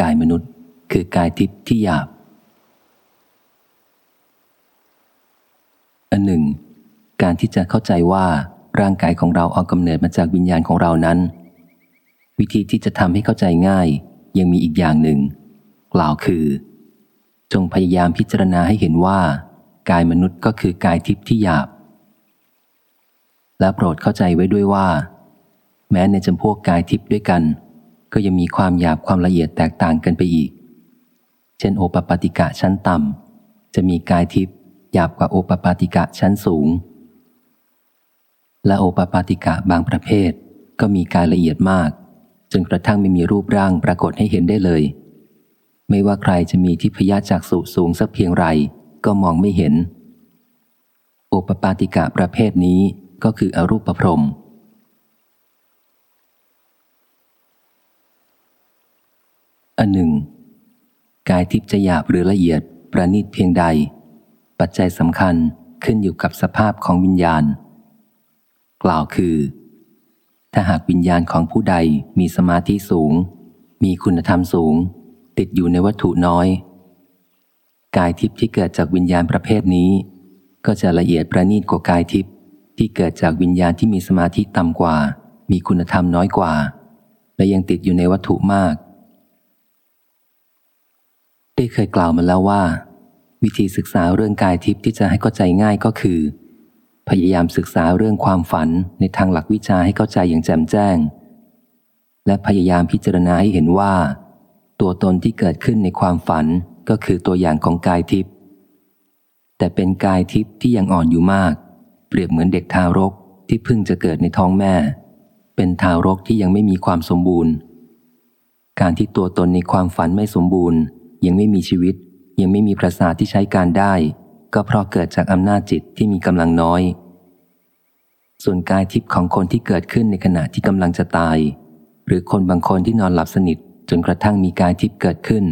กายมนุษย์คือกายทิพย์ที่หยาบ อันหนึ่ง การที่จะเข้าใจว่าร่างกายของเราเอากำเนิดมาจากวิญญาณของเรานั้น วิธีที่จะทำให้เข้าใจง่าย ยังมีอีกอย่างหนึ่ง กล่าวคือ จงพยายามพิจารณาให้เห็นว่า กายมนุษย์ก็คือกายทิพย์ที่หยาบ และโปรดเข้าใจไว้ด้วยว่า แม้ในจำพวกกายทิพย์ด้วยกัน ก็ยังมีความหยาบความละเอียดแตกต่างกันไปอีก เช่นโอปปาติกะชั้นต่ำจะมีกายทิพย์หยาบกว่าโอปปาติกะชั้นสูง และโอปปาติกะบางประเภท ก็มีกายละเอียดมาก จนกระทั่งไม่มีรูปร่างปรากฏให้เห็นได้เลย ไม่ว่าใครจะมีทิพยจากสุสูงสักเพียงไรก็มองไม่เห็น โอปปาติกะประเภทนี้ก็คืออรูปประพรม อันหนึ่ง กายทิพย์จะหยาบหรือละเอียดประณีตเพียงใด ปัจจัยสำคัญขึ้นอยู่กับสภาพของวิญญาณ กล่าวคือ ถ้าหากวิญญาณของผู้ใดมีสมาธิสูง มีคุณธรรมสูง ติดอยู่ในวัตถุน้อย กายทิพย์ที่เกิดจากวิญญาณประเภทนี้ ก็จะละเอียดประณีตกว่ากายทิพย์ที่เกิดจากวิญญาณที่มีสมาธิต่ำกว่า มีคุณธรรมน้อยกว่า และยังติดอยู่ในวัตถุมาก ได้เคยกล่าวมาแล้วว่า วิธีศึกษาเรื่องกายทิพย์ที่จะให้เข้าใจง่ายก็คือ พยายามศึกษาเรื่องความฝันในทางหลักวิชาให้เข้าใจอย่างแจ่มแจ้ง และพยายามพิจารณาให้เห็นว่า ตัวตนที่เกิดขึ้นในความฝันก็คือตัวอย่างของกายทิพย์แต่เป็นกายทิพย์ที่ยังอ่อนอยู่มาก เปรียบเหมือนเด็กทารกที่เพิ่งจะเกิดในท้องแม่ เป็นทารกที่ยังไม่มีความสมบูรณ์ การที่ตัวตนในความฝันไม่สมบูรณ์ ยังไม่มีชีวิต ยังไม่มีประสาทที่ใช้การได้ ก็เพราะเกิดจากอำนาจจิตที่มีกำลังน้อย ส่วนกายทิพย์ของคนที่เกิดขึ้นในขณะที่กำลังจะตาย หรือคนบางคนที่นอนหลับสนิทจนกระทั่งมีกายทิพย์เกิดขึ้น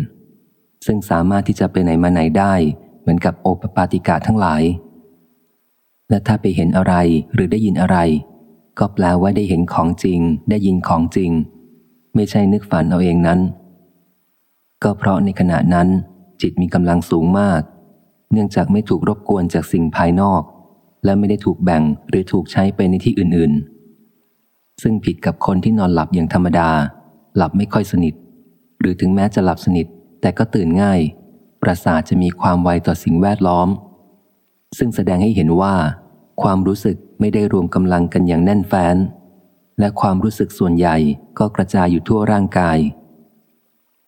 ซึ่งสามารถที่จะไปไหนมาไหนได้ เหมือนกับโอปปาติกาทั้งหลาย และถ้าไปเห็นอะไรหรือได้ยินอะไร ก็แปลว่าได้เห็นของจริง ได้ยินของจริง ไม่ใช่นึกฝันเอาเองนั้น ก็เพราะในขณะนั้น จิตมีกำลังสูงมาก เนื่องจากไม่ถูกรบกวนจากสิ่งภายนอก และไม่ได้ถูกแบ่งหรือถูกใช้ไปในที่อื่นๆ ซึ่งผิดกับคนที่นอนหลับอย่างธรรมดา หลับไม่ค่อยสนิท หรือถึงแม้จะหลับสนิท แต่ก็ตื่นง่าย ประสาทจะมีความไวต่อสิ่งแวดล้อม ซึ่งแสดงให้เห็นว่า ความรู้สึกไม่ได้รวมกำลังกันอย่างแน่นแฟ้นและความรู้สึกส่วนใหญ่ก็กระจายอยู่ทั่วร่างกาย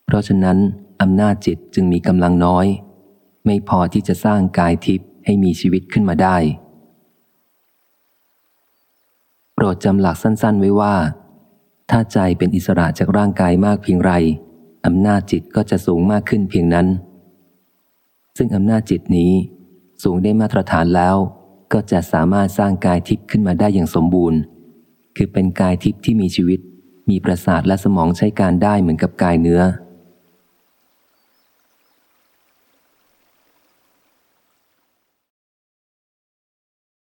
เพราะฉะนั้นอำนาจจิตจึงมีกำลังน้อย ไม่พอที่จะสร้างกายทิพย์ให้มีชีวิตขึ้นมาได้ โปรดจำหลักสั้นๆ ไว้ว่า ถ้าใจเป็นอิสระจากร่างกายมากเพียงไรอำนาจจิตก็จะสูงมากขึ้นเพียงนั้น ซึ่งอำนาจจิตนี้สูงได้มาตรฐานแล้ว ก็จะสามารถสร้างกายทิพย์ขึ้นมาได้อย่างสมบูรณ์ คือเป็นกายทิพย์ที่มีชีวิต มีประสาทและสมองใช้การได้เหมือนกับกายเนื้อ